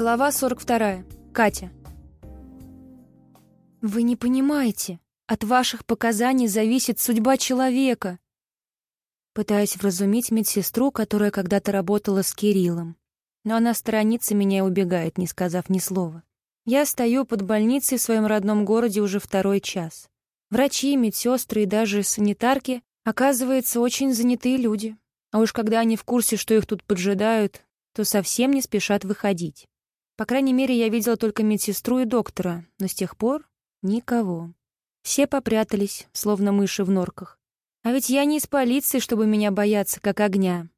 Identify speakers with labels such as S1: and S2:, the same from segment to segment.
S1: Глава 42. Катя. «Вы не понимаете. От ваших показаний зависит судьба человека». Пытаюсь вразумить медсестру, которая когда-то работала с Кириллом. Но она сторонится меня и убегает, не сказав ни слова. Я стою под больницей в своем родном городе уже второй час. Врачи, медсестры и даже санитарки, оказывается, очень занятые люди. А уж когда они в курсе, что их тут поджидают, то совсем не спешат выходить. По крайней мере, я видела только медсестру и доктора, но с тех пор никого. Все попрятались, словно мыши в норках. А ведь я не из полиции, чтобы меня бояться, как огня.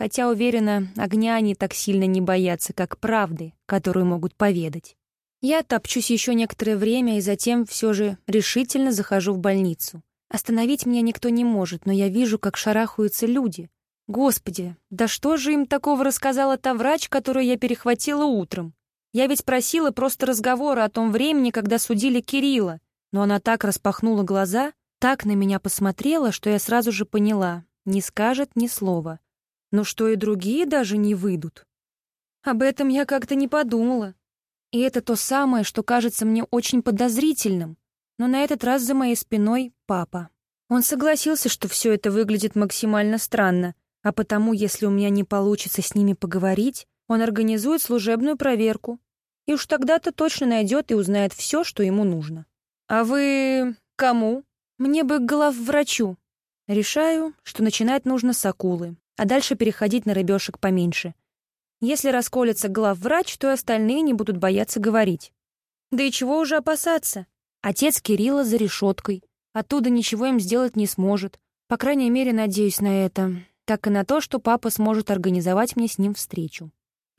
S1: Хотя, уверена, огня они так сильно не боятся, как правды, которую могут поведать. Я топчусь еще некоторое время и затем все же решительно захожу в больницу. Остановить меня никто не может, но я вижу, как шарахаются люди. Господи, да что же им такого рассказала та врач, которую я перехватила утром? Я ведь просила просто разговора о том времени, когда судили Кирилла, но она так распахнула глаза, так на меня посмотрела, что я сразу же поняла, не скажет ни слова. Ну что и другие даже не выйдут. Об этом я как-то не подумала. И это то самое, что кажется мне очень подозрительным. Но на этот раз за моей спиной папа. Он согласился, что все это выглядит максимально странно, а потому, если у меня не получится с ними поговорить, он организует служебную проверку. И уж тогда-то точно найдет и узнает все, что ему нужно. А вы кому? Мне бы к главврачу. Решаю, что начинать нужно с акулы, а дальше переходить на рыбешек поменьше. Если расколется главврач, то остальные не будут бояться говорить. Да и чего уже опасаться? Отец Кирилла за решеткой. Оттуда ничего им сделать не сможет. По крайней мере, надеюсь на это. Так и на то, что папа сможет организовать мне с ним встречу.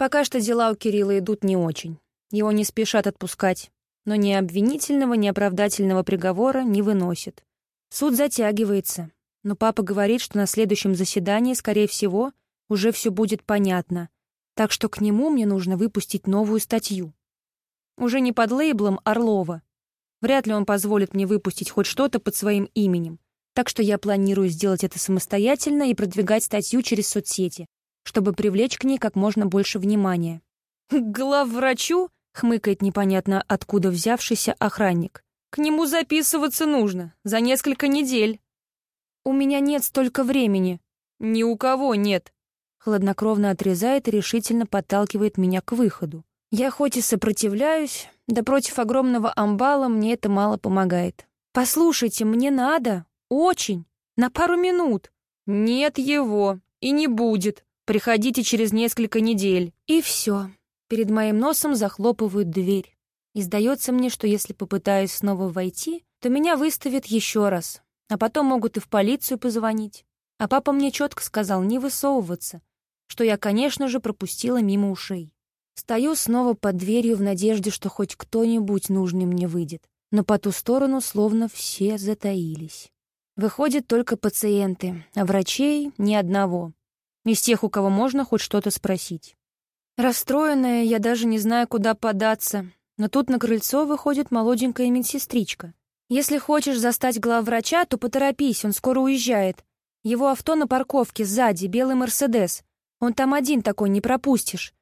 S1: Пока что дела у Кирилла идут не очень. Его не спешат отпускать, но ни обвинительного, ни оправдательного приговора не выносит. Суд затягивается, но папа говорит, что на следующем заседании, скорее всего, уже все будет понятно, так что к нему мне нужно выпустить новую статью. Уже не под лейблом Орлова. Вряд ли он позволит мне выпустить хоть что-то под своим именем, так что я планирую сделать это самостоятельно и продвигать статью через соцсети, чтобы привлечь к ней как можно больше внимания. «К главврачу?» — хмыкает непонятно откуда взявшийся охранник. «К нему записываться нужно. За несколько недель». «У меня нет столько времени». «Ни у кого нет». Хладнокровно отрезает и решительно подталкивает меня к выходу. Я хоть и сопротивляюсь, да против огромного амбала мне это мало помогает. «Послушайте, мне надо. Очень. На пару минут». «Нет его. И не будет», Приходите через несколько недель. И все. Перед моим носом захлопывают дверь. И сдается мне, что если попытаюсь снова войти, то меня выставят еще раз. А потом могут и в полицию позвонить. А папа мне четко сказал не высовываться, что я, конечно же, пропустила мимо ушей. Стою снова под дверью в надежде, что хоть кто-нибудь нужный мне выйдет. Но по ту сторону словно все затаились. Выходят только пациенты, а врачей — ни одного из тех, у кого можно хоть что-то спросить. Расстроенная, я даже не знаю, куда податься, но тут на крыльцо выходит молоденькая медсестричка. «Если хочешь застать главврача, то поторопись, он скоро уезжает. Его авто на парковке, сзади, белый Мерседес. Он там один такой, не пропустишь.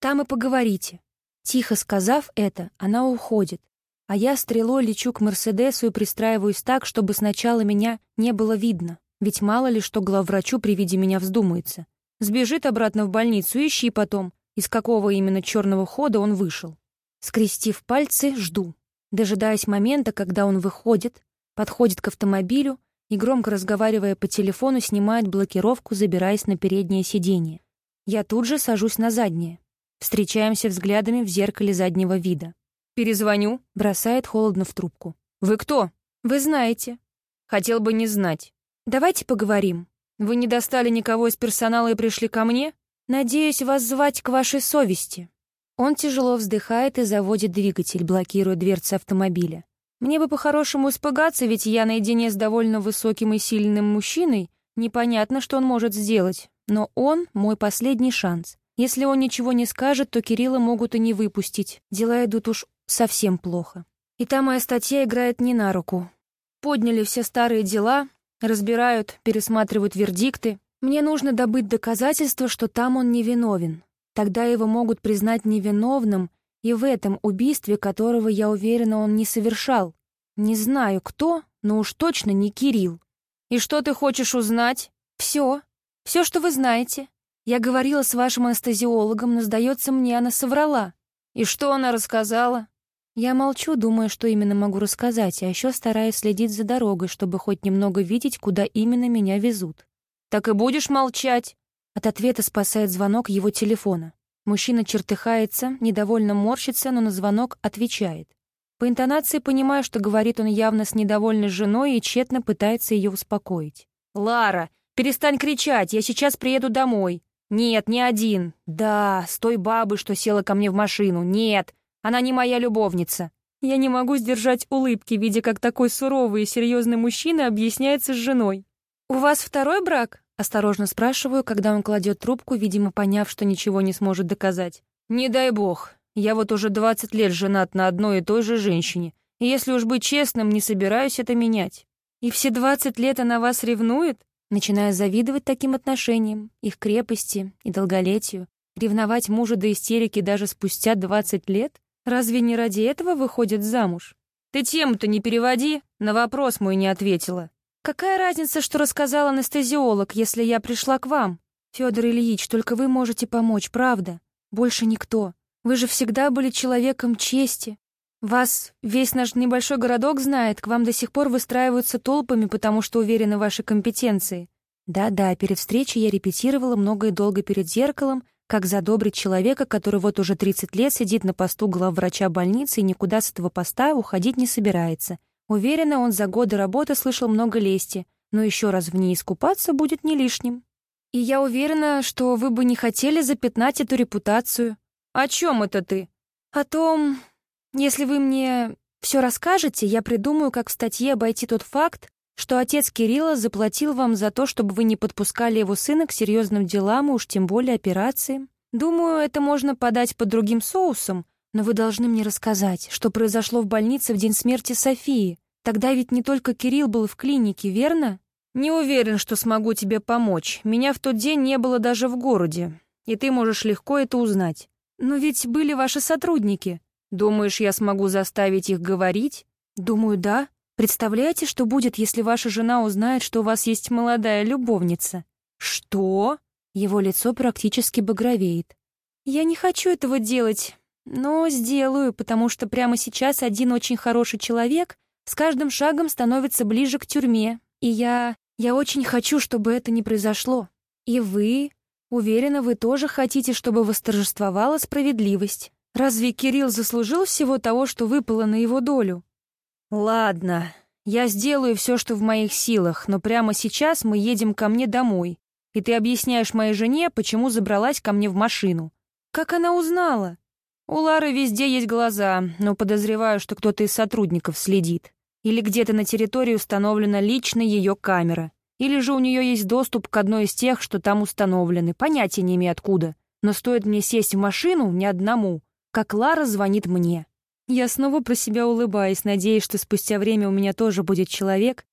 S1: Там и поговорите». Тихо сказав это, она уходит, а я стрелой лечу к Мерседесу и пристраиваюсь так, чтобы сначала меня не было видно. Ведь мало ли что главврачу при виде меня вздумается. Сбежит обратно в больницу, ищи потом, из какого именно черного хода он вышел. Скрестив пальцы, жду. Дожидаясь момента, когда он выходит, подходит к автомобилю и, громко разговаривая по телефону, снимает блокировку, забираясь на переднее сиденье. Я тут же сажусь на заднее. Встречаемся взглядами в зеркале заднего вида. «Перезвоню», — бросает холодно в трубку. «Вы кто?» «Вы знаете». «Хотел бы не знать». Давайте поговорим. Вы не достали никого из персонала и пришли ко мне? Надеюсь вас звать к вашей совести». Он тяжело вздыхает и заводит двигатель, блокируя дверцы автомобиля. Мне бы по-хорошему испугаться, ведь я наедине с довольно высоким и сильным мужчиной. Непонятно, что он может сделать. Но он — мой последний шанс. Если он ничего не скажет, то Кирилла могут и не выпустить. Дела идут уж совсем плохо. И та моя статья играет не на руку. Подняли все старые дела, Разбирают, пересматривают вердикты. Мне нужно добыть доказательства, что там он невиновен. Тогда его могут признать невиновным и в этом убийстве, которого, я уверена, он не совершал. Не знаю, кто, но уж точно не Кирилл. «И что ты хочешь узнать?» «Все. Все, что вы знаете. Я говорила с вашим анестезиологом, но, сдается мне, она соврала».
S2: «И что она рассказала?»
S1: Я молчу, думая, что именно могу рассказать, а еще стараюсь следить за дорогой, чтобы хоть немного видеть, куда именно меня везут.
S2: «Так и будешь молчать?»
S1: От ответа спасает звонок его телефона. Мужчина чертыхается, недовольно морщится, но на звонок отвечает. По интонации понимаю, что говорит он явно с недовольной женой и тщетно пытается ее успокоить.
S2: «Лара, перестань кричать, я сейчас приеду домой». «Нет, не один. Да, с той бабой, что села ко мне в машину. Нет, она не моя любовница».
S1: Я не могу сдержать улыбки, видя, как такой суровый и серьезный мужчина объясняется с женой. «У вас второй брак?» — осторожно спрашиваю, когда он кладет трубку, видимо, поняв, что ничего не сможет доказать.
S2: «Не дай бог. Я вот уже 20 лет женат на одной и той же женщине. И если уж быть честным, не собираюсь это менять».
S1: «И все 20 лет она вас ревнует?» Начинаю завидовать таким отношениям, их крепости и долголетию. Ревновать мужа до истерики даже спустя 20 лет? Разве не ради этого выходит замуж?
S2: Ты тему-то не переводи, на вопрос мой не ответила.
S1: Какая разница, что рассказал анестезиолог, если я пришла к вам? Федор Ильич, только вы можете помочь, правда? Больше никто. Вы же всегда были человеком чести. Вас весь наш небольшой городок знает, к вам до сих пор выстраиваются толпами, потому что уверены в вашей компетенции. Да-да, перед встречей я репетировала много и долго перед зеркалом, как задобрить человека, который вот уже 30 лет сидит на посту главврача больницы и никуда с этого поста уходить не собирается. Уверена, он за годы работы слышал много лести, но еще раз в ней искупаться будет не лишним. И я уверена, что вы бы не хотели запятнать эту репутацию.
S2: О чем это ты?
S1: О том, если вы мне все расскажете, я придумаю, как в статье обойти тот факт, что отец Кирилла заплатил вам за то, чтобы вы не подпускали его сына к серьезным делам и уж тем более операциям. Думаю, это можно подать под другим соусом, но вы должны мне рассказать, что произошло в больнице в день смерти Софии. Тогда ведь не только Кирилл был в клинике, верно?
S2: Не уверен, что смогу тебе помочь. Меня в тот день не было даже в городе, и ты можешь легко это узнать.
S1: Но ведь были ваши сотрудники.
S2: Думаешь, я смогу заставить их говорить?
S1: Думаю, да. Представляете, что будет, если ваша жена узнает, что у вас есть молодая любовница?
S2: Что?
S1: Его лицо практически багровеет. Я не хочу этого делать, но сделаю, потому что прямо сейчас один очень хороший человек с каждым шагом становится ближе к тюрьме, и я... я очень хочу, чтобы это не произошло. И вы... Уверена, вы тоже хотите, чтобы восторжествовала справедливость. Разве Кирилл заслужил всего того, что выпало на его долю?
S2: «Ладно, я сделаю все, что в моих силах, но прямо сейчас мы едем ко мне домой, и ты объясняешь моей жене, почему забралась ко мне в машину».
S1: «Как она узнала?»
S2: «У Лары везде есть глаза, но подозреваю, что кто-то из сотрудников следит. Или где-то на территории установлена лично ее камера. Или же у нее есть доступ к одной из тех, что там установлены, понятия не имею откуда. Но стоит мне сесть в машину, ни одному, как Лара звонит мне. Я снова про себя улыбаюсь, надеясь, что спустя время у меня тоже будет человек,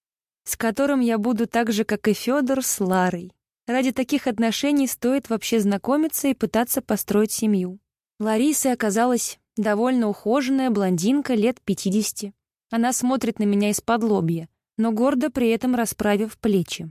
S2: с которым я буду так же, как и Федор, с Ларой. Ради таких отношений стоит вообще знакомиться и пытаться построить семью. Ларисой оказалась довольно ухоженная блондинка лет 50. Она смотрит на меня из-под лобья, но гордо при этом расправив плечи.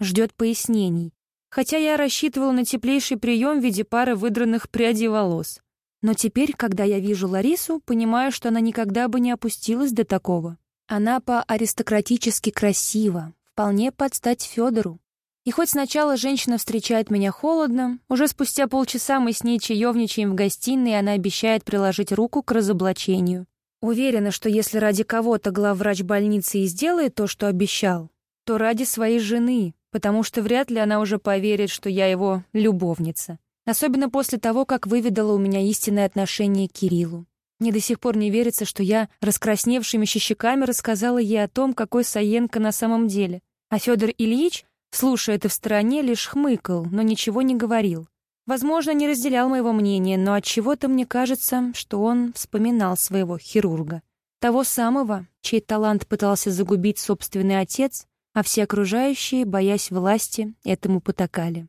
S2: Ждет пояснений, хотя я рассчитывала на теплейший прием в виде пары выдранных прядей волос. Но теперь, когда я вижу Ларису, понимаю, что она никогда бы не опустилась до такого. Она по-аристократически красива, вполне под стать Федору. И хоть сначала женщина встречает меня холодно, уже спустя полчаса мы с ней чаевничаем в гостиной, и она обещает приложить руку к разоблачению. Уверена, что если ради кого-то главврач больницы и сделает то, что обещал, то ради своей жены, потому что вряд ли она уже поверит, что я его любовница. Особенно после того, как выведала у меня истинное отношение к Кириллу. Мне до сих пор не верится, что я раскрасневшимися щеками рассказала ей о том, какой Саенко на самом деле. А Федор Ильич, слушая это в стороне, лишь хмыкал, но ничего не говорил. Возможно, не разделял моего мнения, но от чего то мне кажется, что он вспоминал своего хирурга. Того самого, чей талант пытался загубить собственный отец, а все окружающие, боясь власти, этому потакали.